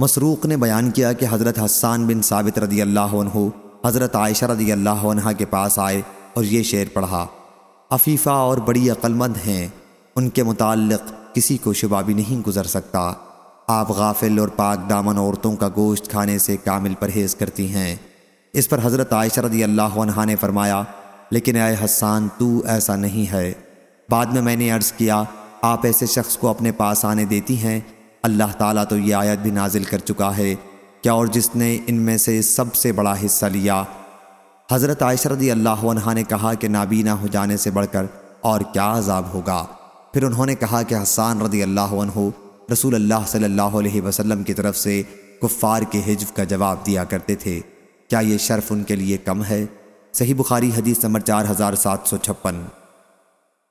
مسروق نے بیان کیا کہ حضرت حسان بن ثابت رضی اللہ عنہ حضرت عائشہ رضی اللہ عنہ کے پاس آئے اور یہ شعر پڑھا، عفیفہ اور بڑی عقلمند ہیں، ان کے متعلق کسی کو شبہ بھی نہیں گزر سکتا۔ آپ غافل اور پاک دامن عورتوں کا گوشت کھانے سے کامل پرہیز کرتی ہیں۔ اس پر حضرت عائشہ رضی اللہ عنہ نے فرمایا، لیکن اے حسان، تو ایسا نہیں ہے۔ بعد میں میں نے عرض کیا، آپ ایسے شخص کو اپنے پاس آنے دیتی ہیں اللہ تعالیٰ تو یہ آیت بھی نازل کر چکا ہے کیا اور جس نے ان میں سے سب سے بڑا حصہ لیا؟ حضرت عائشہ رضی اللہ عنہ نے کہا کہ نابینا ہو جانے سے بڑھ کر اور کیا عذاب ہوگا؟ پھر انہوں نے کہا کہ حسان رضی اللہ عنہ رسول اللہ صلی اللہ علیہ وسلم کی طرف سے کفار کے حجف کا جواب دیا کرتے تھے۔ کیا یہ شرف ان کے لیے کم ہے؟ صحیح بخاری حدیث نمبر چار ہزار سات سو چھپن۔